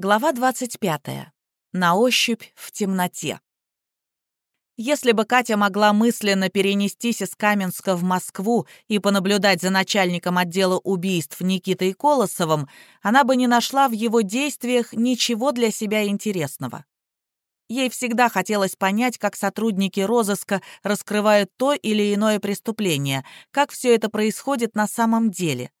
Глава 25. На ощупь в темноте. Если бы Катя могла мысленно перенестись из Каменска в Москву и понаблюдать за начальником отдела убийств Никитой Колосовым, она бы не нашла в его действиях ничего для себя интересного. Ей всегда хотелось понять, как сотрудники розыска раскрывают то или иное преступление, как все это происходит на самом деле.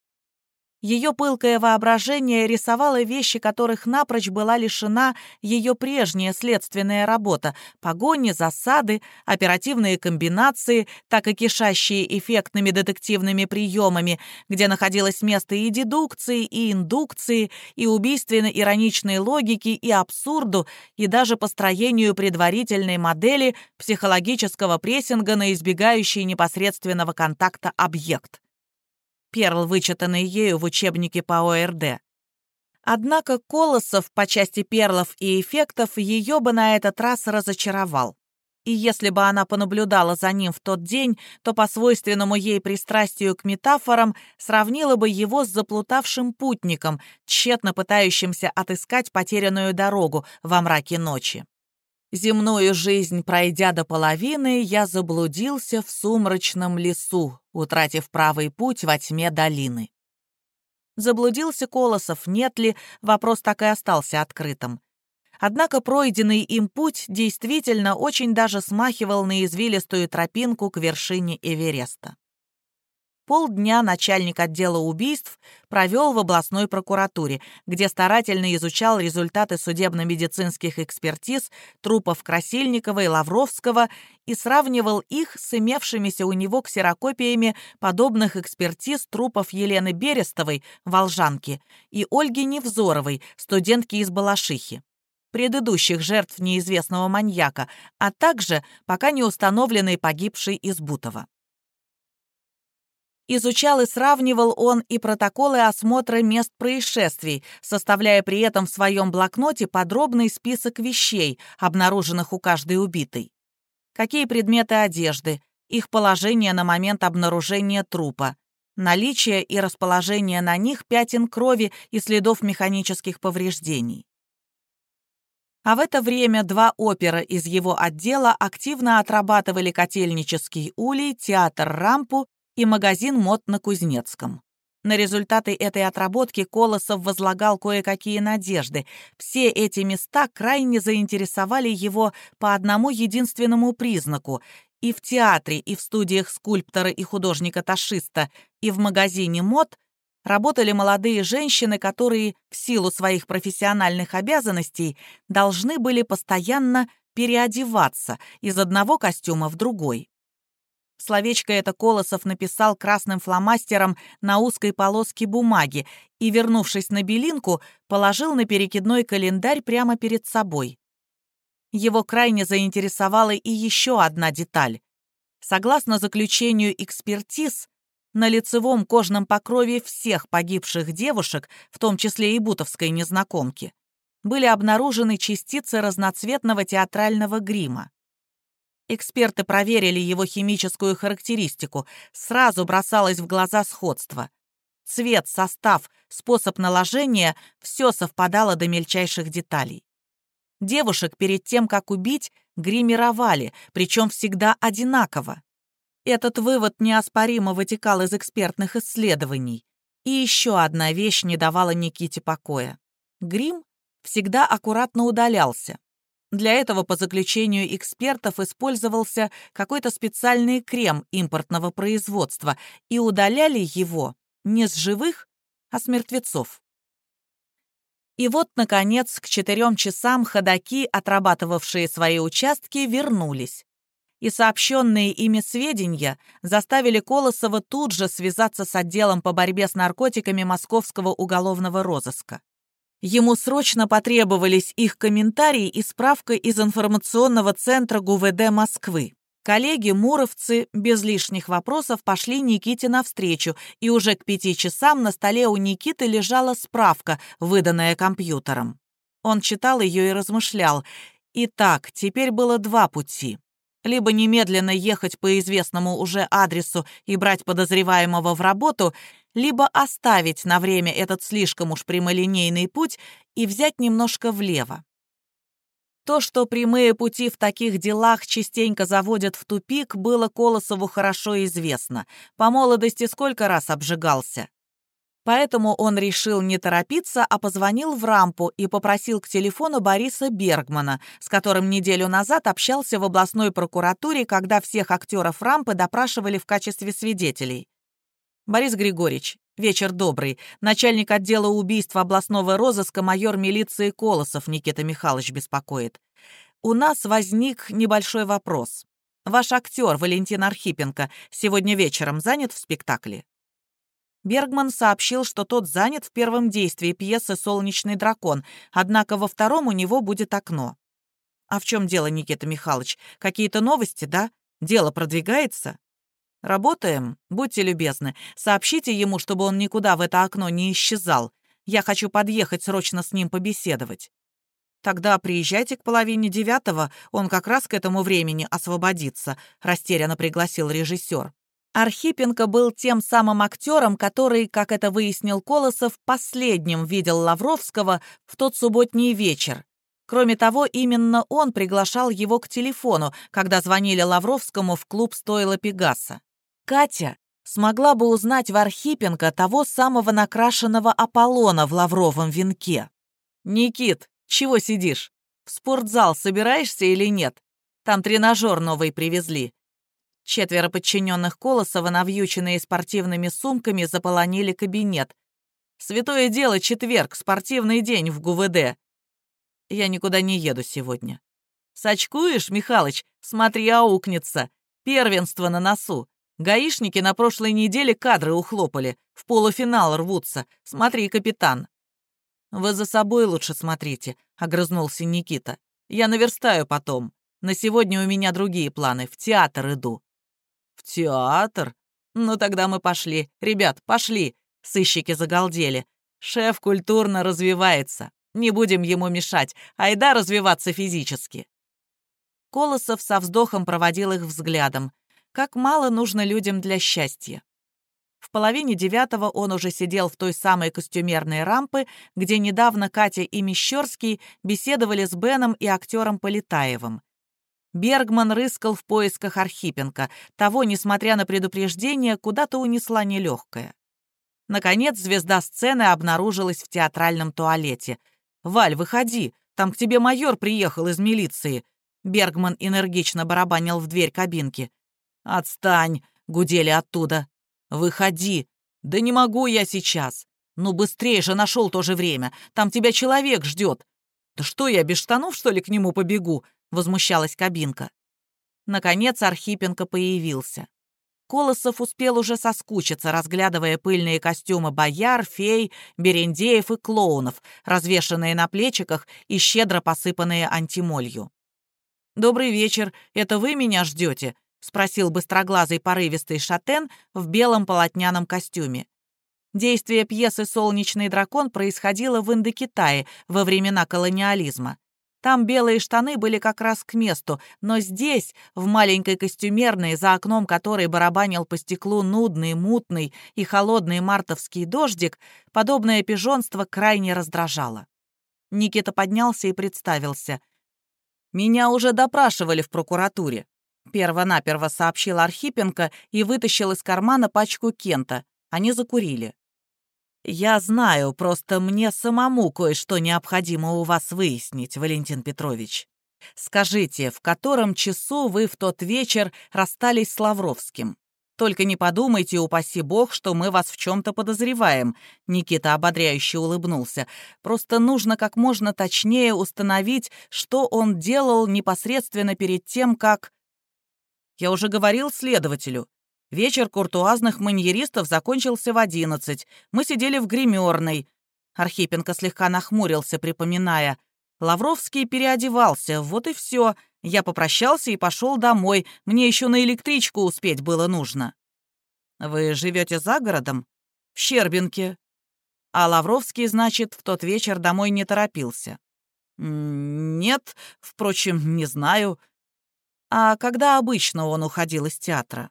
Ее пылкое воображение рисовало вещи, которых напрочь была лишена ее прежняя следственная работа — погони, засады, оперативные комбинации, так и кишащие эффектными детективными приемами, где находилось место и дедукции, и индукции, и убийственно-ироничной логики, и абсурду, и даже построению предварительной модели психологического прессинга на избегающий непосредственного контакта объект перл, вычитанный ею в учебнике по ОРД. Однако Колосов по части перлов и эффектов ее бы на этот раз разочаровал. И если бы она понаблюдала за ним в тот день, то по свойственному ей пристрастию к метафорам сравнила бы его с заплутавшим путником, тщетно пытающимся отыскать потерянную дорогу во мраке ночи. Земную жизнь пройдя до половины, я заблудился в сумрачном лесу, утратив правый путь во тьме долины. Заблудился Колосов, нет ли, вопрос так и остался открытым. Однако пройденный им путь действительно очень даже смахивал на извилистую тропинку к вершине Эвереста. Полдня начальник отдела убийств провел в областной прокуратуре, где старательно изучал результаты судебно-медицинских экспертиз трупов Красильникова и Лавровского и сравнивал их с имевшимися у него ксерокопиями подобных экспертиз трупов Елены Берестовой, волжанки, и Ольги Невзоровой, студентки из Балашихи предыдущих жертв неизвестного маньяка, а также пока не установленной погибшей из Бутова. Изучал и сравнивал он и протоколы осмотра мест происшествий, составляя при этом в своем блокноте подробный список вещей, обнаруженных у каждой убитой. Какие предметы одежды, их положение на момент обнаружения трупа, наличие и расположение на них пятен крови и следов механических повреждений. А в это время два опера из его отдела активно отрабатывали котельнический улей, театр «Рампу» и магазин мод на Кузнецком. На результаты этой отработки Колосов возлагал кое-какие надежды. Все эти места крайне заинтересовали его по одному единственному признаку. И в театре, и в студиях скульптора и художника-ташиста, и в магазине мод работали молодые женщины, которые в силу своих профессиональных обязанностей должны были постоянно переодеваться из одного костюма в другой. Словечко это Колосов написал красным фломастером на узкой полоске бумаги и, вернувшись на Белинку, положил на перекидной календарь прямо перед собой. Его крайне заинтересовала и еще одна деталь. Согласно заключению экспертиз, на лицевом кожном покрове всех погибших девушек, в том числе и бутовской незнакомки, были обнаружены частицы разноцветного театрального грима. Эксперты проверили его химическую характеристику. Сразу бросалось в глаза сходство. Цвет, состав, способ наложения — все совпадало до мельчайших деталей. Девушек перед тем, как убить, гримировали, причем всегда одинаково. Этот вывод неоспоримо вытекал из экспертных исследований. И еще одна вещь не давала Никите покоя. Грим всегда аккуратно удалялся. Для этого, по заключению экспертов, использовался какой-то специальный крем импортного производства, и удаляли его не с живых, а с мертвецов. И вот, наконец, к четырем часам ходаки, отрабатывавшие свои участки, вернулись. И сообщенные ими сведения заставили Колосова тут же связаться с отделом по борьбе с наркотиками Московского уголовного розыска. Ему срочно потребовались их комментарии и справка из информационного центра ГУВД Москвы. Коллеги-муровцы без лишних вопросов пошли Никите навстречу, и уже к пяти часам на столе у Никиты лежала справка, выданная компьютером. Он читал ее и размышлял. Итак, теперь было два пути. Либо немедленно ехать по известному уже адресу и брать подозреваемого в работу, либо оставить на время этот слишком уж прямолинейный путь и взять немножко влево. То, что прямые пути в таких делах частенько заводят в тупик, было Колосову хорошо известно. По молодости сколько раз обжигался. Поэтому он решил не торопиться, а позвонил в рампу и попросил к телефону Бориса Бергмана, с которым неделю назад общался в областной прокуратуре, когда всех актеров рампы допрашивали в качестве свидетелей. «Борис Григорьевич, вечер добрый. Начальник отдела убийств областного розыска майор милиции Колосов Никита Михайлович беспокоит. У нас возник небольшой вопрос. Ваш актер Валентин Архипенко сегодня вечером занят в спектакле?» Бергман сообщил, что тот занят в первом действии пьесы «Солнечный дракон», однако во втором у него будет окно. «А в чем дело, Никита Михайлович? Какие-то новости, да? Дело продвигается?» «Работаем? Будьте любезны. Сообщите ему, чтобы он никуда в это окно не исчезал. Я хочу подъехать срочно с ним побеседовать». «Тогда приезжайте к половине девятого, он как раз к этому времени освободится», — растерянно пригласил режиссер. Архипенко был тем самым актером, который, как это выяснил Колосов, последним видел Лавровского в тот субботний вечер. Кроме того, именно он приглашал его к телефону, когда звонили Лавровскому в клуб «Стоило Пегаса». Катя смогла бы узнать в Архипенко того самого накрашенного Аполлона в лавровом венке. «Никит, чего сидишь? В спортзал собираешься или нет? Там тренажер новый привезли». Четверо подчиненных Колосова, навьюченные спортивными сумками, заполонили кабинет. «Святое дело, четверг, спортивный день в ГУВД». «Я никуда не еду сегодня». «Сочкуешь, Михалыч? Смотри, аукнется. Первенство на носу. Гаишники на прошлой неделе кадры ухлопали, в полуфинал рвутся. Смотри, капитан». «Вы за собой лучше смотрите», — огрызнулся Никита. «Я наверстаю потом. На сегодня у меня другие планы, в театр иду». «В театр? Ну тогда мы пошли. Ребят, пошли!» Сыщики загалдели. «Шеф культурно развивается. Не будем ему мешать, айда развиваться физически». Колосов со вздохом проводил их взглядом. Как мало нужно людям для счастья. В половине девятого он уже сидел в той самой костюмерной рампы, где недавно Катя и Мещерский беседовали с Беном и актером Полетаевым. Бергман рыскал в поисках Архипенко. Того, несмотря на предупреждение, куда-то унесла нелегкая. Наконец, звезда сцены обнаружилась в театральном туалете. «Валь, выходи, там к тебе майор приехал из милиции». Бергман энергично барабанил в дверь кабинки. «Отстань!» — гудели оттуда. «Выходи!» «Да не могу я сейчас!» «Ну, быстрее же нашел то же время! Там тебя человек ждет!» «Да что я, без штанов, что ли, к нему побегу?» — возмущалась кабинка. Наконец Архипенко появился. Колосов успел уже соскучиться, разглядывая пыльные костюмы бояр, фей, берендеев и клоунов, развешанные на плечиках и щедро посыпанные антимолью. «Добрый вечер, это вы меня ждете?» — спросил быстроглазый порывистый шатен в белом полотняном костюме. Действие пьесы «Солнечный дракон» происходило в Индокитае во времена колониализма. Там белые штаны были как раз к месту, но здесь, в маленькой костюмерной, за окном которой барабанил по стеклу нудный, мутный и холодный мартовский дождик, подобное пижонство крайне раздражало. Никита поднялся и представился. «Меня уже допрашивали в прокуратуре. Перво-наперво сообщил Архипенко и вытащил из кармана пачку Кента. Они закурили. «Я знаю, просто мне самому кое-что необходимо у вас выяснить, Валентин Петрович. Скажите, в котором часу вы в тот вечер расстались с Лавровским? Только не подумайте, упаси бог, что мы вас в чем-то подозреваем», — Никита ободряюще улыбнулся. «Просто нужно как можно точнее установить, что он делал непосредственно перед тем, как...» Я уже говорил следователю. Вечер куртуазных маньеристов закончился в одиннадцать. Мы сидели в гримерной. Архипенко слегка нахмурился, припоминая. Лавровский переодевался, вот и все. Я попрощался и пошел домой. Мне еще на электричку успеть было нужно. Вы живете за городом? В Щербинке. А Лавровский, значит, в тот вечер домой не торопился. Нет, впрочем, не знаю. А когда обычно он уходил из театра?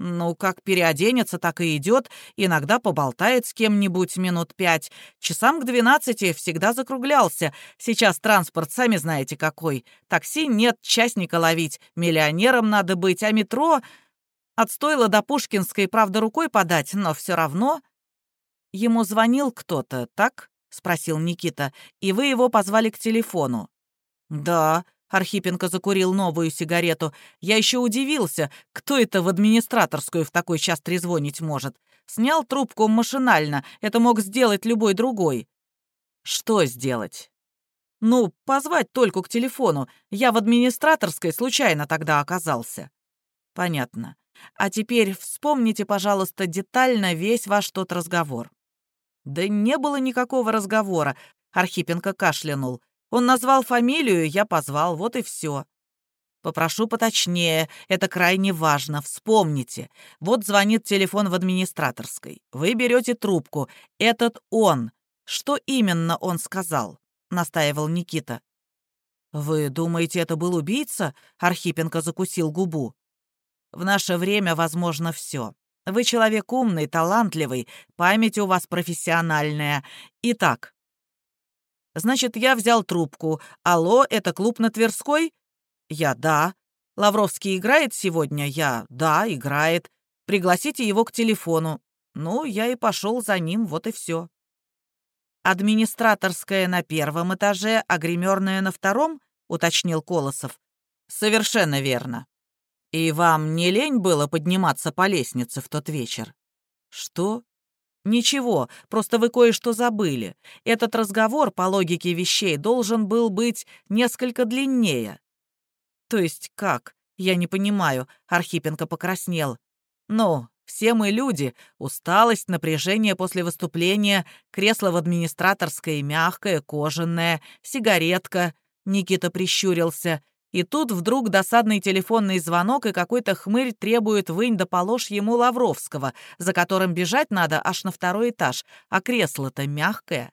Ну, как переоденется, так и идет, иногда поболтает с кем-нибудь минут пять. Часам к двенадцати всегда закруглялся. Сейчас транспорт, сами знаете какой. Такси нет, частника ловить, миллионером надо быть, а метро... Отстоило до Пушкинской, правда, рукой подать, но все равно... Ему звонил кто-то, так? — спросил Никита. «И вы его позвали к телефону?» «Да», Архипенко закурил новую сигарету. «Я еще удивился, кто это в администраторскую в такой час трезвонить может. Снял трубку машинально, это мог сделать любой другой». «Что сделать?» «Ну, позвать только к телефону. Я в администраторской случайно тогда оказался». «Понятно. А теперь вспомните, пожалуйста, детально весь ваш тот разговор». «Да не было никакого разговора», — Архипенко кашлянул. Он назвал фамилию, я позвал, вот и все. Попрошу поточнее, это крайне важно, вспомните. Вот звонит телефон в администраторской. Вы берете трубку. Этот он. Что именно он сказал? Настаивал Никита. «Вы думаете, это был убийца?» Архипенко закусил губу. «В наше время возможно все. Вы человек умный, талантливый, память у вас профессиональная. Итак, Значит, я взял трубку. Алло, это клуб на Тверской? Я да. Лавровский играет сегодня? Я да, играет. Пригласите его к телефону. Ну, я и пошел за ним, вот и все. Администраторская на первом этаже, а гримерная на втором, уточнил Колосов. Совершенно верно. И вам не лень было подниматься по лестнице в тот вечер? Что? «Ничего, просто вы кое-что забыли. Этот разговор, по логике вещей, должен был быть несколько длиннее». «То есть как? Я не понимаю», — Архипенко покраснел. «Ну, все мы люди. Усталость, напряжение после выступления, кресло в администраторской мягкое, кожаное, сигаретка». Никита прищурился. И тут вдруг досадный телефонный звонок, и какой-то хмырь требует вынь да положь ему Лавровского, за которым бежать надо аж на второй этаж, а кресло-то мягкое.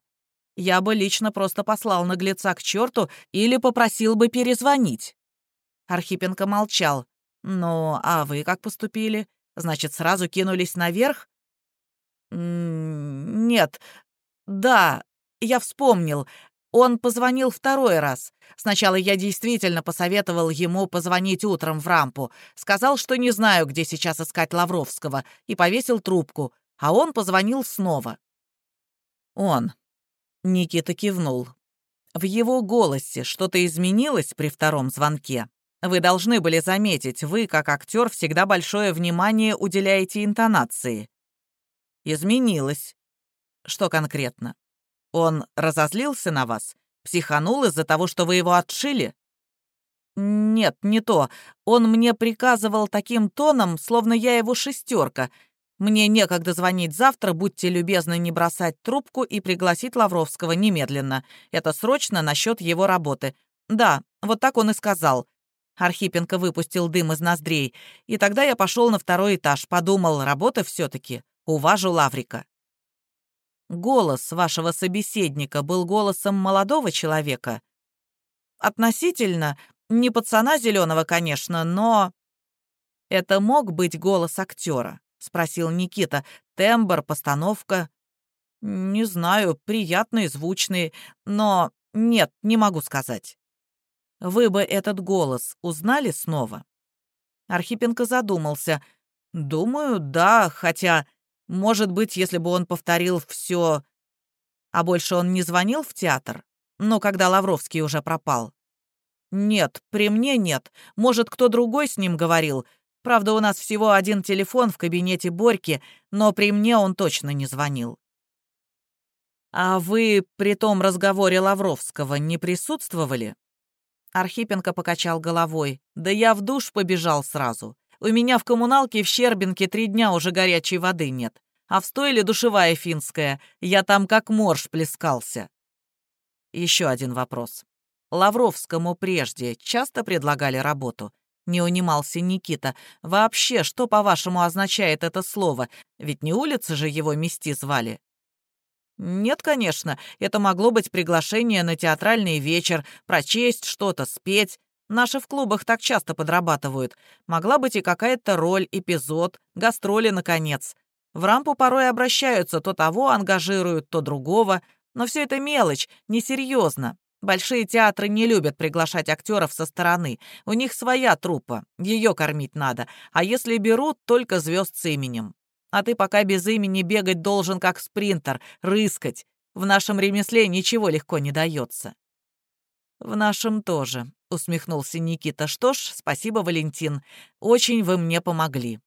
Я бы лично просто послал наглеца к черту или попросил бы перезвонить. Архипенко молчал. «Ну, а вы как поступили? Значит, сразу кинулись наверх?» «Нет. Да, я вспомнил. Он позвонил второй раз. Сначала я действительно посоветовал ему позвонить утром в рампу. Сказал, что не знаю, где сейчас искать Лавровского, и повесил трубку. А он позвонил снова. Он. Никита кивнул. В его голосе что-то изменилось при втором звонке. Вы должны были заметить, вы, как актер, всегда большое внимание уделяете интонации. Изменилось. Что конкретно? Он разозлился на вас? Психанул из-за того, что вы его отшили?» «Нет, не то. Он мне приказывал таким тоном, словно я его шестерка. Мне некогда звонить завтра, будьте любезны не бросать трубку и пригласить Лавровского немедленно. Это срочно насчет его работы. Да, вот так он и сказал». Архипенко выпустил дым из ноздрей. И тогда я пошел на второй этаж, подумал, работа все-таки. Уважу Лаврика. Голос вашего собеседника был голосом молодого человека? Относительно, не пацана зеленого, конечно, но... Это мог быть голос актера? Спросил Никита. Тембр, постановка? Не знаю, приятный, звучный, но... Нет, не могу сказать. Вы бы этот голос узнали снова? Архипенко задумался. Думаю, да, хотя может быть, если бы он повторил все... А больше он не звонил в театр? Но когда Лавровский уже пропал? Нет, при мне нет. Может, кто другой с ним говорил. Правда, у нас всего один телефон в кабинете Борьки, но при мне он точно не звонил. А вы при том разговоре Лавровского не присутствовали? Архипенко покачал головой. Да я в душ побежал сразу. У меня в коммуналке в Щербинке три дня уже горячей воды нет. А в стойле душевая финская. Я там как морж плескался. Еще один вопрос. Лавровскому прежде часто предлагали работу? Не унимался Никита. Вообще, что, по-вашему, означает это слово? Ведь не улицы же его мести звали. Нет, конечно, это могло быть приглашение на театральный вечер, прочесть что-то, спеть. Наши в клубах так часто подрабатывают. Могла быть и какая-то роль, эпизод, гастроли, наконец. В рампу порой обращаются, то того ангажируют, то другого. Но все это мелочь, несерьезно. Большие театры не любят приглашать актеров со стороны. У них своя труппа, ее кормить надо. А если берут, только звезд с именем. А ты пока без имени бегать должен как спринтер, рыскать. В нашем ремесле ничего легко не дается. В нашем тоже, усмехнулся Никита. Что ж, спасибо, Валентин. Очень вы мне помогли.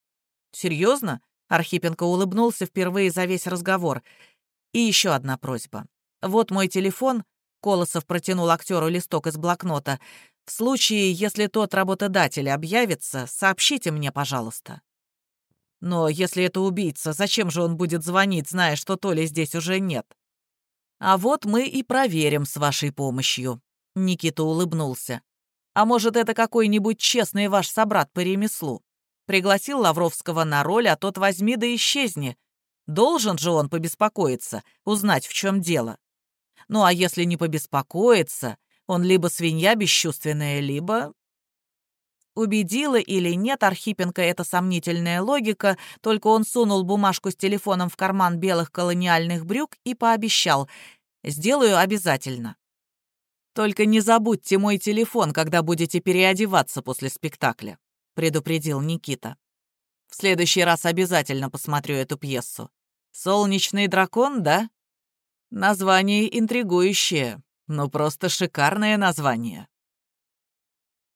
Серьезно? Архипенко улыбнулся впервые за весь разговор. И еще одна просьба. Вот мой телефон. Колосов протянул актеру листок из блокнота. В случае, если тот работодатель объявится, сообщите мне, пожалуйста. Но если это убийца, зачем же он будет звонить, зная, что Толи здесь уже нет? А вот мы и проверим с вашей помощью. Никита улыбнулся. А может, это какой-нибудь честный ваш собрат по ремеслу? Пригласил Лавровского на роль, а тот возьми да исчезни. Должен же он побеспокоиться, узнать, в чем дело. Ну а если не побеспокоится, он либо свинья бесчувственная, либо... Убедила или нет Архипенко эта сомнительная логика, только он сунул бумажку с телефоном в карман белых колониальных брюк и пообещал «Сделаю обязательно». «Только не забудьте мой телефон, когда будете переодеваться после спектакля», — предупредил Никита. «В следующий раз обязательно посмотрю эту пьесу. Солнечный дракон, да?» Название интригующее, ну просто шикарное название.